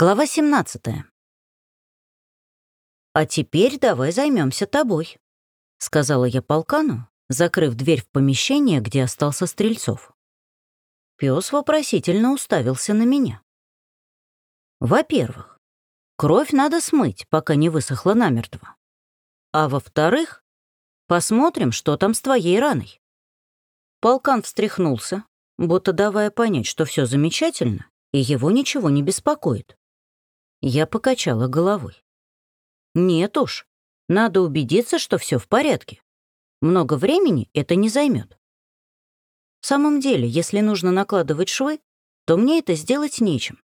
Глава 17. «А теперь давай займемся тобой», — сказала я полкану, закрыв дверь в помещение, где остался Стрельцов. Пес вопросительно уставился на меня. Во-первых, кровь надо смыть, пока не высохла намертво. А во-вторых, посмотрим, что там с твоей раной. Полкан встряхнулся, будто давая понять, что все замечательно, и его ничего не беспокоит. Я покачала головой. Нет уж, надо убедиться, что все в порядке. Много времени это не займет. В самом деле, если нужно накладывать швы, то мне это сделать нечем.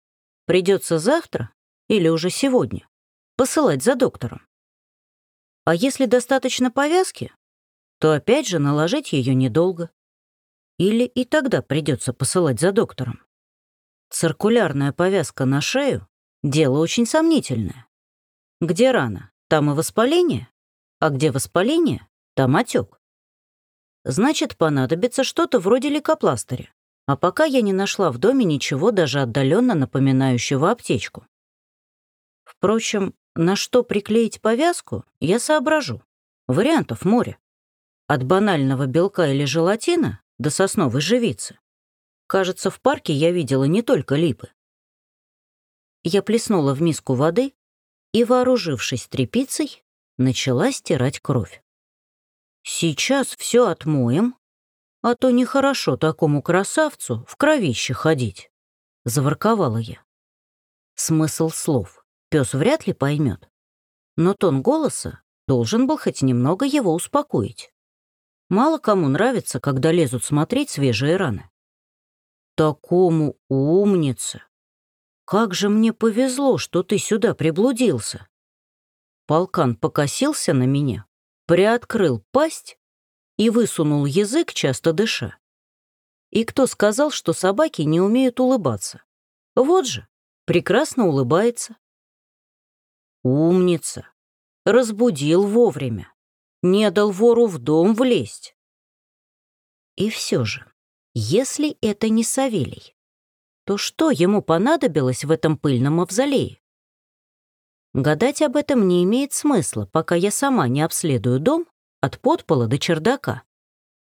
Придется завтра или уже сегодня посылать за доктором. А если достаточно повязки, то опять же наложить ее недолго. Или и тогда придется посылать за доктором. Циркулярная повязка на шею Дело очень сомнительное. Где рана, там и воспаление, а где воспаление, там отек. Значит, понадобится что-то вроде лейкопластыря. А пока я не нашла в доме ничего даже отдаленно напоминающего аптечку. Впрочем, на что приклеить повязку, я соображу. Вариантов море. От банального белка или желатина до сосновой живицы. Кажется, в парке я видела не только липы. Я плеснула в миску воды и, вооружившись тряпицей, начала стирать кровь. «Сейчас все отмоем, а то нехорошо такому красавцу в кровище ходить», — заворковала я. Смысл слов пес вряд ли поймет, но тон голоса должен был хоть немного его успокоить. Мало кому нравится, когда лезут смотреть свежие раны. Такому умнице «Как же мне повезло, что ты сюда приблудился!» Полкан покосился на меня, приоткрыл пасть и высунул язык, часто дыша. И кто сказал, что собаки не умеют улыбаться? Вот же, прекрасно улыбается. Умница. Разбудил вовремя. Не дал вору в дом влезть. И все же, если это не Савелий, то что ему понадобилось в этом пыльном мавзолее? Гадать об этом не имеет смысла, пока я сама не обследую дом от подпола до чердака.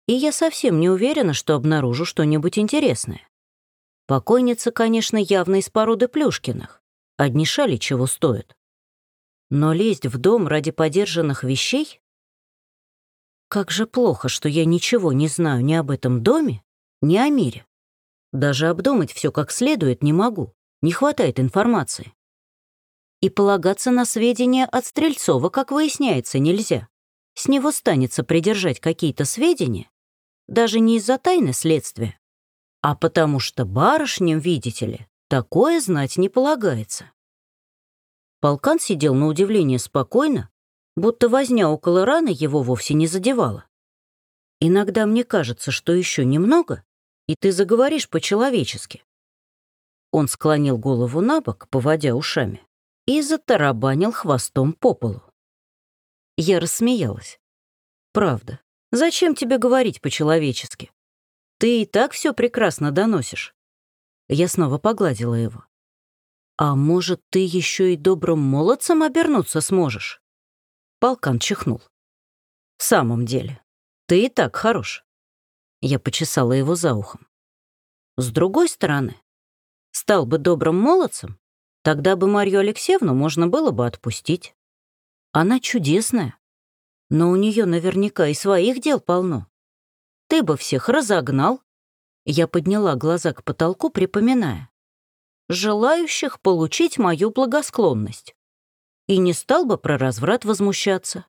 И я совсем не уверена, что обнаружу что-нибудь интересное. Покойница, конечно, явно из породы Плюшкиных. Одни шали чего стоят. Но лезть в дом ради подержанных вещей? Как же плохо, что я ничего не знаю ни об этом доме, ни о мире. Даже обдумать все как следует не могу. Не хватает информации. И полагаться на сведения от Стрельцова, как выясняется, нельзя. С него станется придержать какие-то сведения, даже не из-за тайны следствия, а потому что барышням, видите ли, такое знать не полагается. Полкан сидел на удивление спокойно, будто возня около раны его вовсе не задевала. Иногда мне кажется, что еще немного, и ты заговоришь по-человечески». Он склонил голову на бок, поводя ушами, и затарабанил хвостом по полу. Я рассмеялась. «Правда, зачем тебе говорить по-человечески? Ты и так все прекрасно доносишь». Я снова погладила его. «А может, ты еще и добрым молодцем обернуться сможешь?» Полкан чихнул. «В самом деле, ты и так хорош. Я почесала его за ухом. С другой стороны, стал бы добрым молодцем, тогда бы Марью Алексеевну можно было бы отпустить. Она чудесная, но у нее наверняка и своих дел полно. Ты бы всех разогнал. Я подняла глаза к потолку, припоминая. Желающих получить мою благосклонность. И не стал бы про разврат возмущаться.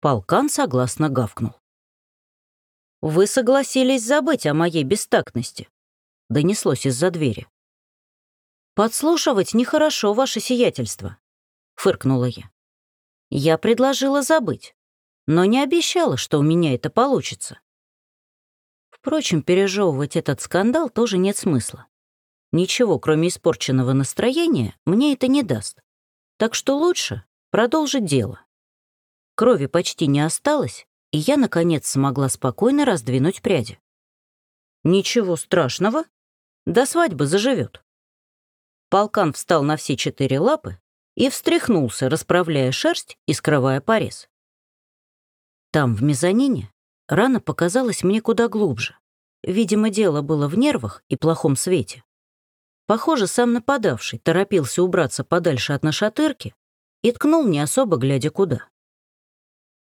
Полкан согласно гавкнул. «Вы согласились забыть о моей бестактности», — донеслось из-за двери. «Подслушивать нехорошо, ваше сиятельство», — фыркнула я. «Я предложила забыть, но не обещала, что у меня это получится». Впрочем, пережевывать этот скандал тоже нет смысла. Ничего, кроме испорченного настроения, мне это не даст. Так что лучше продолжить дело. Крови почти не осталось, и я, наконец, смогла спокойно раздвинуть пряди. «Ничего страшного. До свадьбы заживет. Полкан встал на все четыре лапы и встряхнулся, расправляя шерсть и скрывая порез. Там, в мезонине, рана показалась мне куда глубже. Видимо, дело было в нервах и плохом свете. Похоже, сам нападавший торопился убраться подальше от нашатырки и ткнул не особо глядя куда.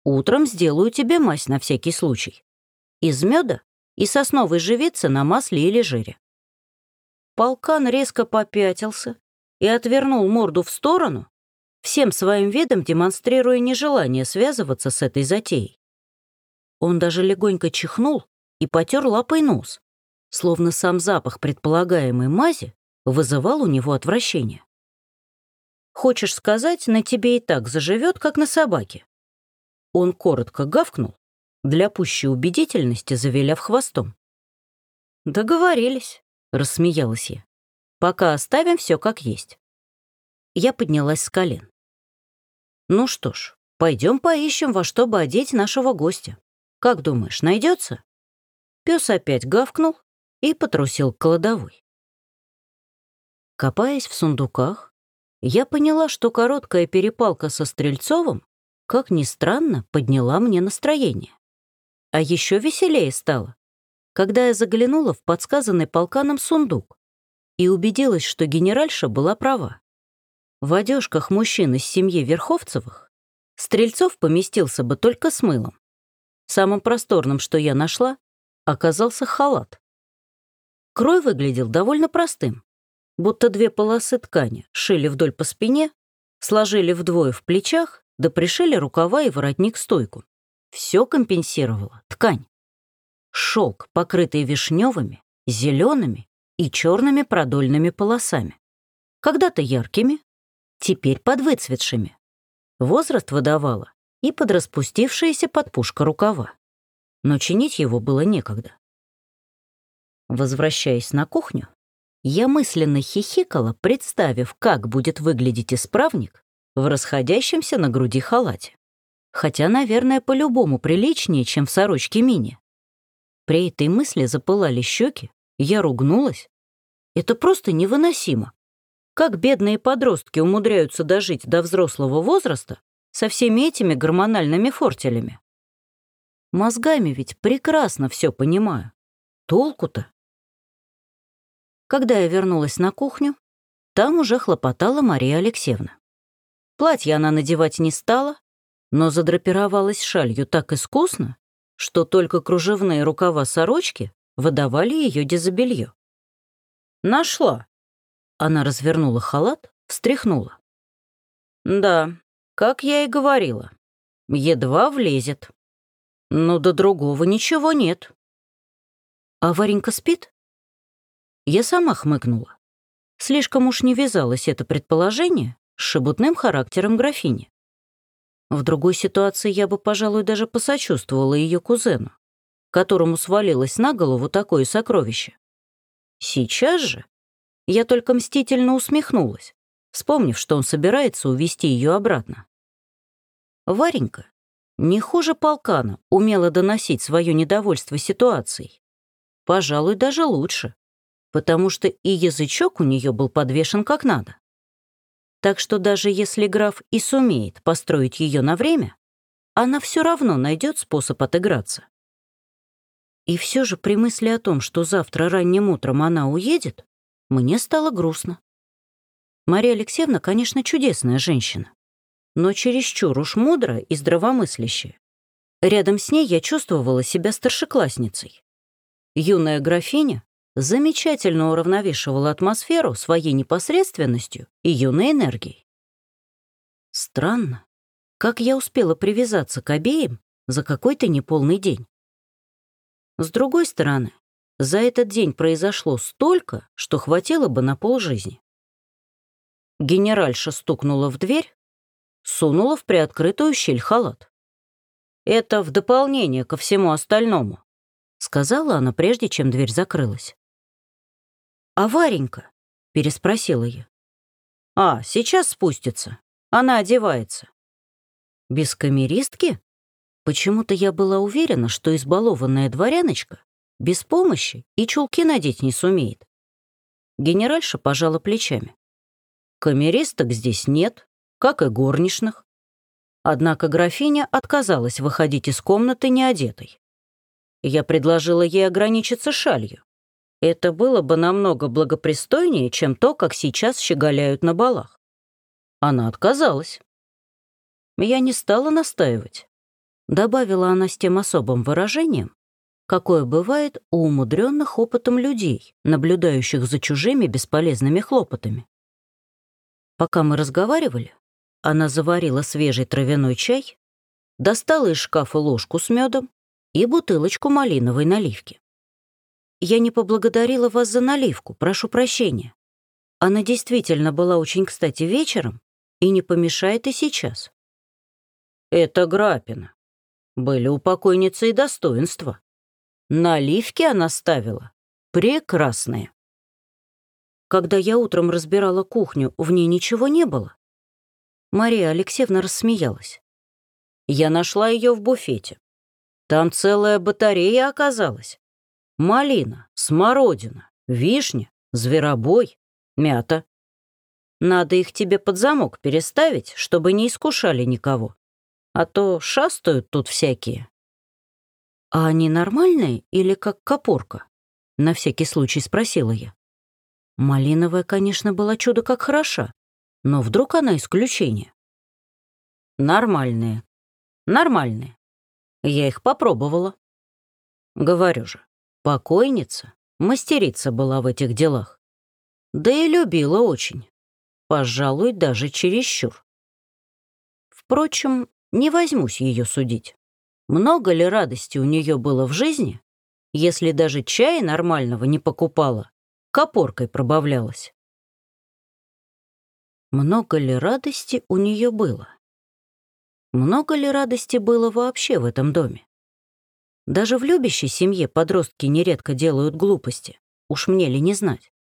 «Утром сделаю тебе мазь на всякий случай. Из меда и сосновой живицы на масле или жире. Полкан резко попятился и отвернул морду в сторону, всем своим видом демонстрируя нежелание связываться с этой затеей. Он даже легонько чихнул и потер лапой нос, словно сам запах предполагаемой мази вызывал у него отвращение. «Хочешь сказать, на тебе и так заживет, как на собаке?» Он коротко гавкнул, для пущей убедительности завиляв хвостом. «Договорились», рассмеялась я. Пока оставим все как есть. Я поднялась с колен. Ну что ж, пойдем поищем, во что бы одеть нашего гостя. Как думаешь, найдется? Пес опять гавкнул и потрусил к кладовой. Копаясь в сундуках, я поняла, что короткая перепалка со Стрельцовым, как ни странно, подняла мне настроение. А еще веселее стало, когда я заглянула в подсказанный полканом сундук и убедилась, что генеральша была права. В одежках мужчин из семьи Верховцевых Стрельцов поместился бы только с мылом. Самым просторным, что я нашла, оказался халат. Крой выглядел довольно простым, будто две полосы ткани шили вдоль по спине, сложили вдвое в плечах, да пришили рукава и воротник-стойку. Все компенсировала ткань шелк, покрытый вишневыми, зелеными и черными продольными полосами. Когда-то яркими, теперь подвыцветшими. Возраст выдавала и подраспустившаяся подпушка рукава. Но чинить его было некогда. Возвращаясь на кухню, я мысленно хихикала, представив, как будет выглядеть исправник в расходящемся на груди халате. Хотя, наверное, по-любому приличнее, чем в сорочке мини. При этой мысли запылали щеки, я ругнулась. Это просто невыносимо. Как бедные подростки умудряются дожить до взрослого возраста со всеми этими гормональными фортелями? Мозгами ведь прекрасно все понимаю. Толку-то? Когда я вернулась на кухню, там уже хлопотала Мария Алексеевна. Платье она надевать не стала, но задрапировалась шалью так искусно, что только кружевные рукава сорочки выдавали ее дезобелье. «Нашла!» Она развернула халат, встряхнула. «Да, как я и говорила, едва влезет. Но до другого ничего нет». «А Варенька спит?» Я сама хмыкнула. Слишком уж не вязалось это предположение с шебутным характером графини. В другой ситуации я бы, пожалуй, даже посочувствовала ее кузену, которому свалилось на голову такое сокровище. Сейчас же я только мстительно усмехнулась, вспомнив, что он собирается увести ее обратно. Варенька, не хуже полкана, умела доносить свое недовольство ситуацией. Пожалуй, даже лучше, потому что и язычок у нее был подвешен как надо. Так что даже если граф и сумеет построить ее на время, она все равно найдет способ отыграться. И все же при мысли о том, что завтра ранним утром она уедет, мне стало грустно. Мария Алексеевна, конечно, чудесная женщина, но чересчур уж мудрая и здравомыслящая. Рядом с ней я чувствовала себя старшеклассницей. Юная графиня замечательно уравновешивала атмосферу своей непосредственностью и юной энергией. Странно, как я успела привязаться к обеим за какой-то неполный день. С другой стороны, за этот день произошло столько, что хватило бы на полжизни. Генеральша стукнула в дверь, сунула в приоткрытую щель халат. «Это в дополнение ко всему остальному», — сказала она, прежде чем дверь закрылась. «А Варенька?» — переспросила я. «А, сейчас спустится. Она одевается». «Без камеристки?» Почему-то я была уверена, что избалованная дворяночка без помощи и чулки надеть не сумеет. Генеральша пожала плечами. Камеристок здесь нет, как и горничных. Однако графиня отказалась выходить из комнаты неодетой. Я предложила ей ограничиться шалью. Это было бы намного благопристойнее, чем то, как сейчас щеголяют на балах. Она отказалась. Я не стала настаивать. Добавила она с тем особым выражением, какое бывает у умудренных опытом людей, наблюдающих за чужими бесполезными хлопотами. Пока мы разговаривали, она заварила свежий травяной чай, достала из шкафа ложку с медом и бутылочку малиновой наливки. «Я не поблагодарила вас за наливку, прошу прощения. Она действительно была очень кстати вечером и не помешает и сейчас». «Это Грапина. Были у покойницы и достоинства. Наливки она ставила. Прекрасные. Когда я утром разбирала кухню, в ней ничего не было. Мария Алексеевна рассмеялась. Я нашла ее в буфете. Там целая батарея оказалась. Малина, смородина, вишня, зверобой, мята. Надо их тебе под замок переставить, чтобы не искушали никого. А то шастают тут всякие. А они нормальные или как копорка? На всякий случай спросила я. Малиновая, конечно, была чудо как хороша, но вдруг она исключение. Нормальные. Нормальные. Я их попробовала. Говорю же, покойница, мастерица была в этих делах. Да и любила очень. Пожалуй, даже чересчур. Впрочем, не возьмусь ее судить. Много ли радости у нее было в жизни, если даже чая нормального не покупала, копоркой пробавлялась? Много ли радости у нее было? Много ли радости было вообще в этом доме? Даже в любящей семье подростки нередко делают глупости, уж мне ли не знать.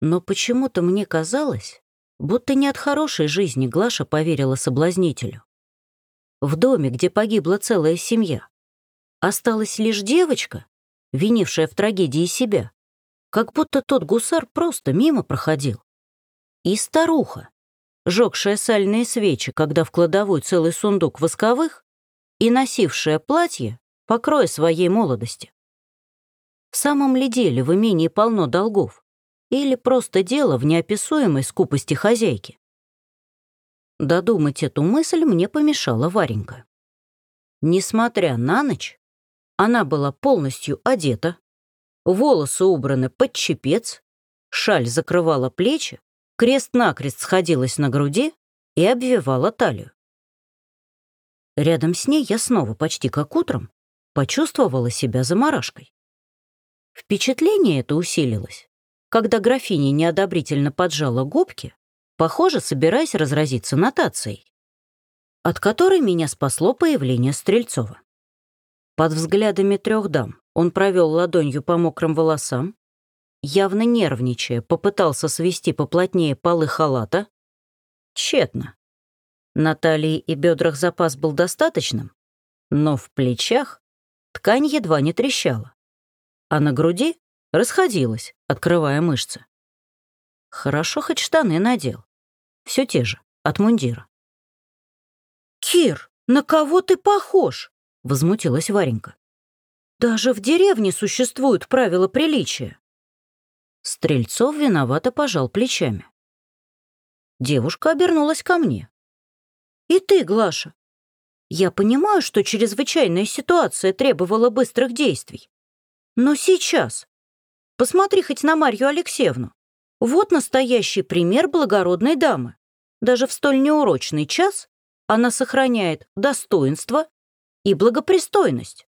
Но почему-то мне казалось, будто не от хорошей жизни Глаша поверила соблазнителю в доме, где погибла целая семья. Осталась лишь девочка, винившая в трагедии себя, как будто тот гусар просто мимо проходил. И старуха, жёгшая сальные свечи, когда в кладовой целый сундук восковых, и носившая платье, покроя своей молодости. В самом ли деле в имении полно долгов? Или просто дело в неописуемой скупости хозяйки? Додумать эту мысль мне помешала Варенька. Несмотря на ночь, она была полностью одета, волосы убраны под чепец, шаль закрывала плечи, крест-накрест сходилась на груди и обвивала талию. Рядом с ней я снова, почти как утром, почувствовала себя заморашкой. Впечатление это усилилось, когда графиня неодобрительно поджала губки похоже, собираясь разразиться нотацией, от которой меня спасло появление Стрельцова. Под взглядами трех дам он провел ладонью по мокрым волосам, явно нервничая, попытался свести поплотнее полы халата. Тщетно. На талии и бедрах запас был достаточным, но в плечах ткань едва не трещала, а на груди расходилась, открывая мышцы. Хорошо хоть штаны надел. Все те же, от мундира. «Кир, на кого ты похож?» — возмутилась Варенька. «Даже в деревне существуют правила приличия». Стрельцов виновато пожал плечами. Девушка обернулась ко мне. «И ты, Глаша. Я понимаю, что чрезвычайная ситуация требовала быстрых действий. Но сейчас... Посмотри хоть на Марью Алексеевну. Вот настоящий пример благородной дамы. Даже в столь неурочный час она сохраняет достоинство и благопристойность.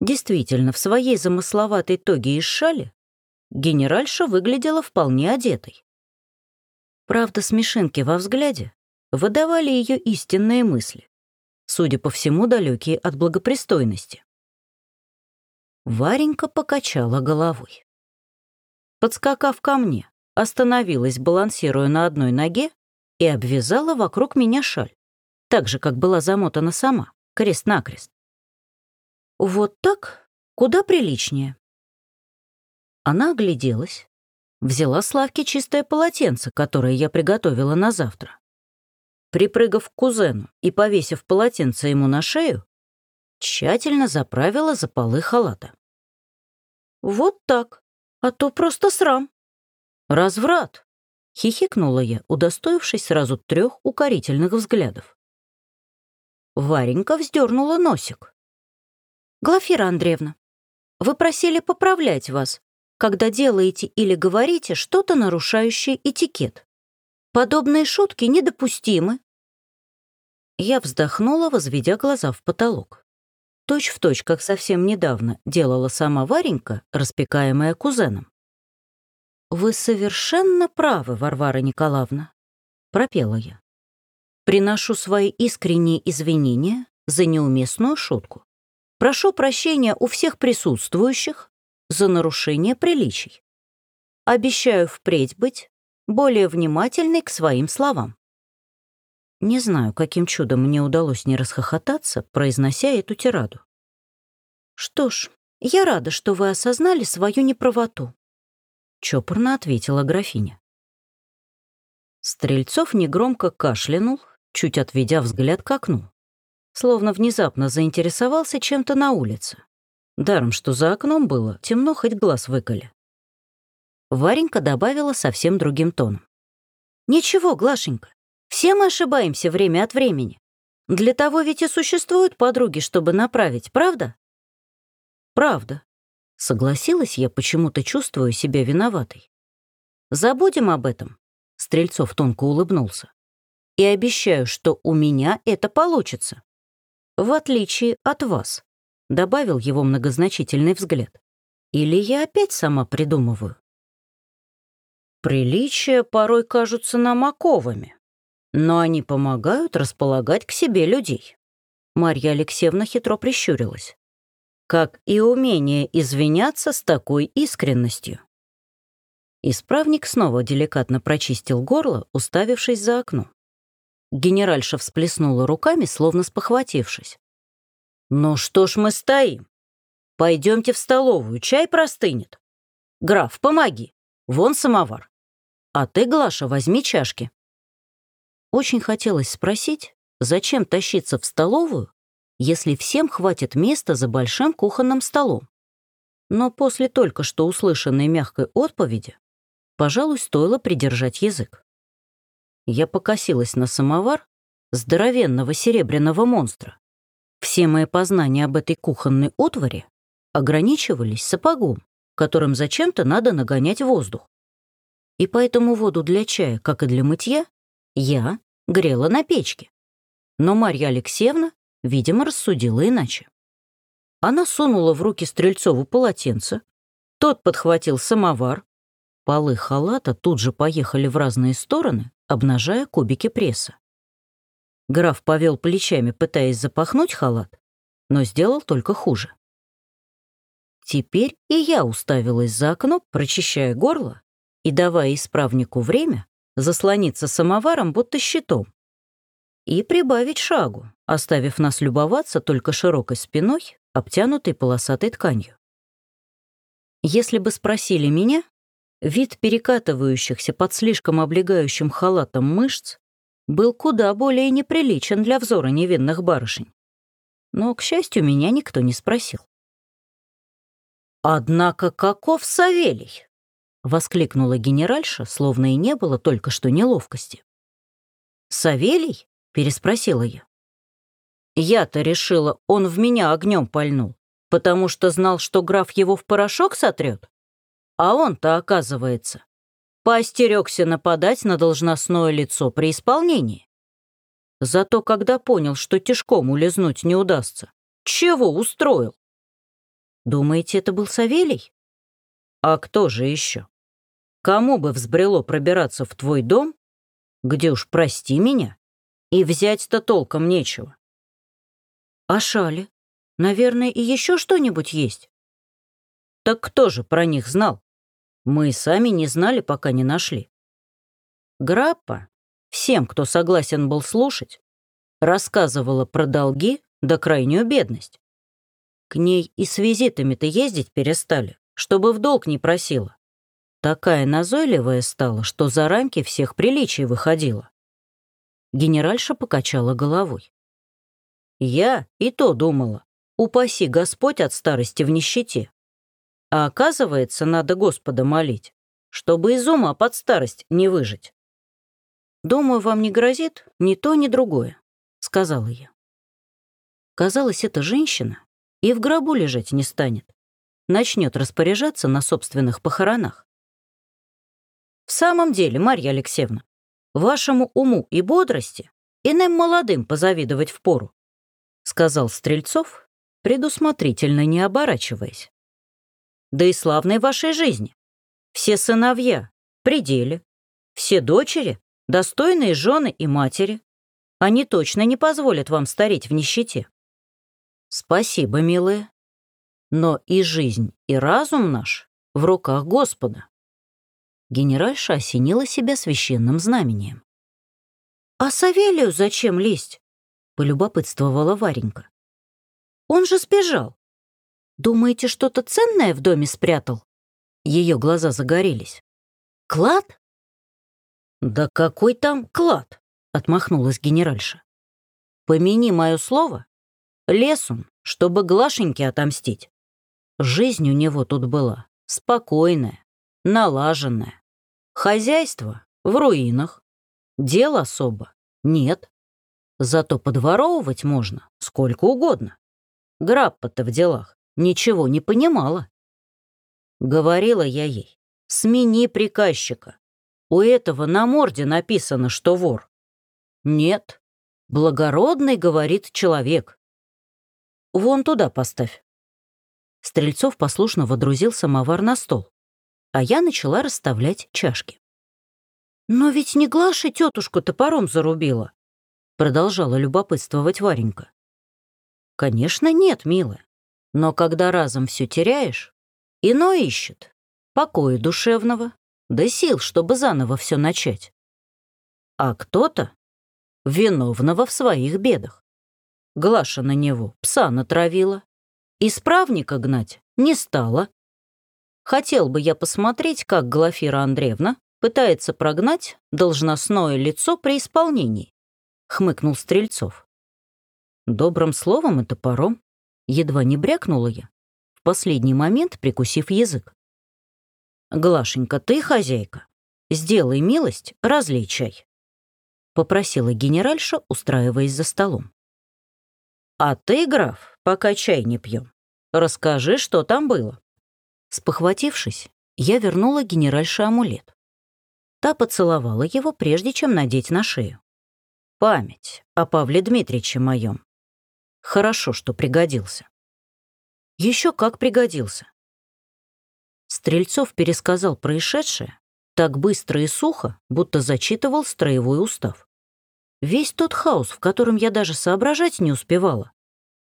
Действительно, в своей замысловатой тоге из шали генеральша выглядела вполне одетой. Правда, смешинки во взгляде выдавали ее истинные мысли, судя по всему, далекие от благопристойности. Варенька покачала головой. Подскакав ко мне, остановилась, балансируя на одной ноге, и обвязала вокруг меня шаль, так же, как была замотана сама, крест-накрест. Вот так куда приличнее. Она огляделась, взяла с лавки чистое полотенце, которое я приготовила на завтра. Припрыгав к кузену и повесив полотенце ему на шею, тщательно заправила за полы халата. «Вот так, а то просто срам». «Разврат», — хихикнула я, удостоившись сразу трех укорительных взглядов. Варенька вздернула носик. «Глафира Андреевна, вы просили поправлять вас, когда делаете или говорите что-то, нарушающее этикет. Подобные шутки недопустимы». Я вздохнула, возведя глаза в потолок. Точь в точь, как совсем недавно делала сама Варенька, распекаемая кузеном. «Вы совершенно правы, Варвара Николаевна», — пропела я. «Приношу свои искренние извинения за неуместную шутку. Прошу прощения у всех присутствующих за нарушение приличий. Обещаю впредь быть более внимательной к своим словам». Не знаю, каким чудом мне удалось не расхохотаться, произнося эту тираду. «Что ж, я рада, что вы осознали свою неправоту», чопорно ответила графиня. Стрельцов негромко кашлянул, чуть отведя взгляд к окну, словно внезапно заинтересовался чем-то на улице. Даром, что за окном было, темно хоть глаз выколи. Варенька добавила совсем другим тоном. «Ничего, Глашенька, все мы ошибаемся время от времени. Для того ведь и существуют подруги, чтобы направить, правда?» «Правда», Согласилась я, почему-то чувствую себя виноватой. «Забудем об этом», — Стрельцов тонко улыбнулся. «И обещаю, что у меня это получится. В отличие от вас», — добавил его многозначительный взгляд. «Или я опять сама придумываю?» Приличия порой кажутся нам оковами, но они помогают располагать к себе людей. Марья Алексеевна хитро прищурилась как и умение извиняться с такой искренностью. Исправник снова деликатно прочистил горло, уставившись за окно. Генеральша всплеснула руками, словно спохватившись. «Ну что ж мы стоим? Пойдемте в столовую, чай простынет. Граф, помоги, вон самовар. А ты, Глаша, возьми чашки». Очень хотелось спросить, зачем тащиться в столовую, если всем хватит места за большим кухонным столом. Но после только что услышанной мягкой отповеди, пожалуй, стоило придержать язык. Я покосилась на самовар здоровенного серебряного монстра. Все мои познания об этой кухонной отваре ограничивались сапогом, которым зачем-то надо нагонять воздух. И поэтому воду для чая, как и для мытья, я грела на печке. Но Марья Алексеевна видимо, рассудила иначе. Она сунула в руки Стрельцову полотенце, тот подхватил самовар, полы халата тут же поехали в разные стороны, обнажая кубики пресса. Граф повел плечами, пытаясь запахнуть халат, но сделал только хуже. Теперь и я уставилась за окно, прочищая горло и давая исправнику время заслониться самоваром, будто щитом, и прибавить шагу, оставив нас любоваться только широкой спиной, обтянутой полосатой тканью. Если бы спросили меня, вид перекатывающихся под слишком облегающим халатом мышц был куда более неприличен для взора невинных барышень. Но, к счастью, меня никто не спросил. «Однако каков Савелий?» — воскликнула генеральша, словно и не было только что неловкости. «Савелий?» — переспросила я. Я-то решила, он в меня огнем пальнул, потому что знал, что граф его в порошок сотрет. А он-то, оказывается, поостерегся нападать на должностное лицо при исполнении. Зато когда понял, что тяжком улизнуть не удастся, чего устроил? Думаете, это был Савелий? А кто же еще? Кому бы взбрело пробираться в твой дом, где уж прости меня, и взять-то толком нечего. А шали? Наверное, и еще что-нибудь есть? Так кто же про них знал? Мы сами не знали, пока не нашли. Граппа, всем, кто согласен был слушать, рассказывала про долги да крайнюю бедность. К ней и с визитами-то ездить перестали, чтобы в долг не просила. Такая назойливая стала, что за рамки всех приличий выходила. Генеральша покачала головой. Я и то думала, упаси Господь от старости в нищете. А оказывается, надо Господа молить, чтобы из ума под старость не выжить. «Думаю, вам не грозит ни то, ни другое», — сказала я. Казалось, эта женщина и в гробу лежать не станет. Начнет распоряжаться на собственных похоронах. В самом деле, Марья Алексеевна, вашему уму и бодрости иным молодым позавидовать впору, сказал Стрельцов, предусмотрительно не оборачиваясь. Да и славной вашей жизни. Все сыновья — пределе, все дочери — достойные жены и матери. Они точно не позволят вам стареть в нищете. Спасибо, милые. Но и жизнь, и разум наш в руках Господа. Генеральша осенила себя священным знамением. «А Савелию зачем лезть?» — полюбопытствовала Варенька. «Он же сбежал. Думаете, что-то ценное в доме спрятал?» Ее глаза загорелись. «Клад?» «Да какой там клад?» — отмахнулась генеральша. «Помяни мое слово, Лез он, чтобы Глашеньке отомстить. Жизнь у него тут была спокойная, налаженная. Хозяйство в руинах. Дел особо нет. Зато подворовывать можно сколько угодно. Граппа-то в делах ничего не понимала. Говорила я ей, смени приказчика. У этого на морде написано, что вор. Нет, благородный, говорит человек. Вон туда поставь». Стрельцов послушно водрузил самовар на стол, а я начала расставлять чашки. «Но ведь не Глаша тетушку топором зарубила», — продолжала любопытствовать Варенька. «Конечно, нет, милая. Но когда разом все теряешь, ино ищет покоя душевного, да сил, чтобы заново все начать. А кто-то виновного в своих бедах. Глаша на него пса натравила. Исправника гнать не стала. Хотел бы я посмотреть, как Глафира Андреевна пытается прогнать должностное лицо при исполнении, хмыкнул Стрельцов. Добрым словом и топором едва не брякнула я, в последний момент прикусив язык. «Глашенька, ты хозяйка. Сделай милость, разлей чай», — попросила генеральша, устраиваясь за столом. А ты, граф, пока чай не пьем, расскажи, что там было. Спохватившись, я вернула генеральше амулет. Та поцеловала его, прежде чем надеть на шею. Память о Павле Дмитриевиче моем. Хорошо, что пригодился. Еще как пригодился. Стрельцов пересказал происшедшее так быстро и сухо, будто зачитывал строевой устав. Весь тот хаос, в котором я даже соображать не успевала,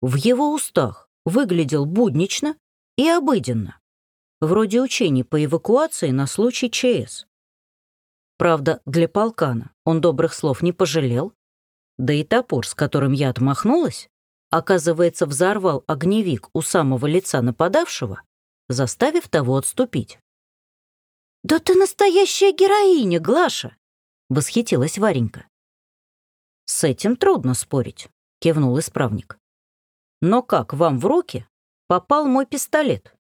в его устах выглядел буднично и обыденно, вроде учений по эвакуации на случай ЧС. Правда, для полкана он добрых слов не пожалел, да и топор, с которым я отмахнулась, оказывается, взорвал огневик у самого лица нападавшего, заставив того отступить. «Да ты настоящая героиня, Глаша!» — восхитилась Варенька. «С этим трудно спорить», — кивнул исправник. «Но как вам в руки попал мой пистолет?»